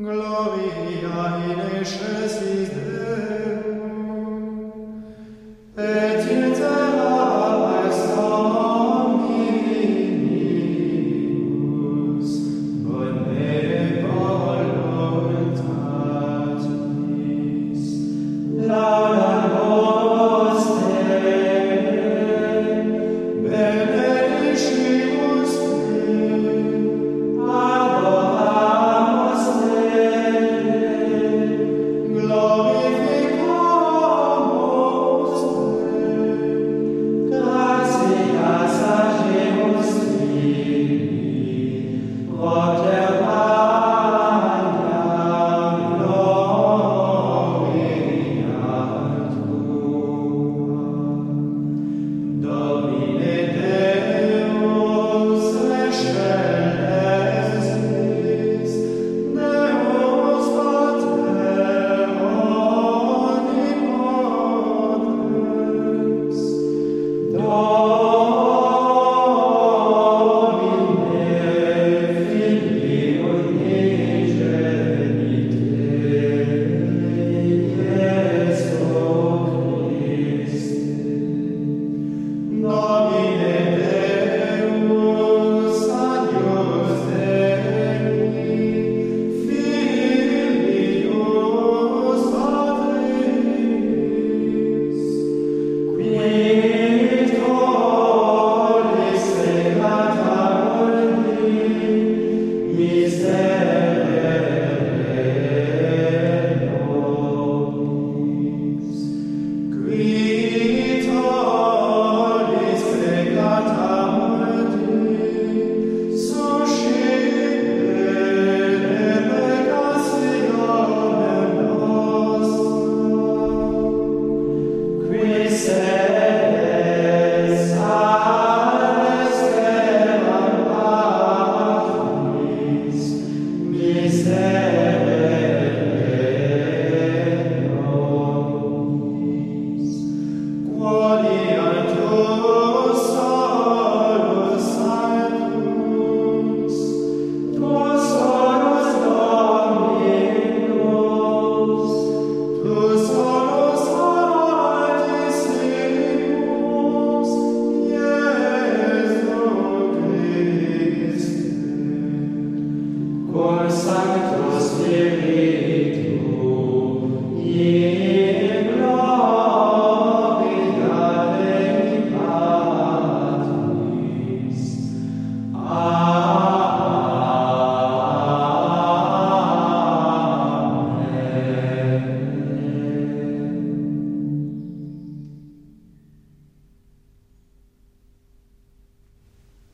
Gloria in excelsis Deum, et in terra est omnibus, bonne voluntatis. Laudate said.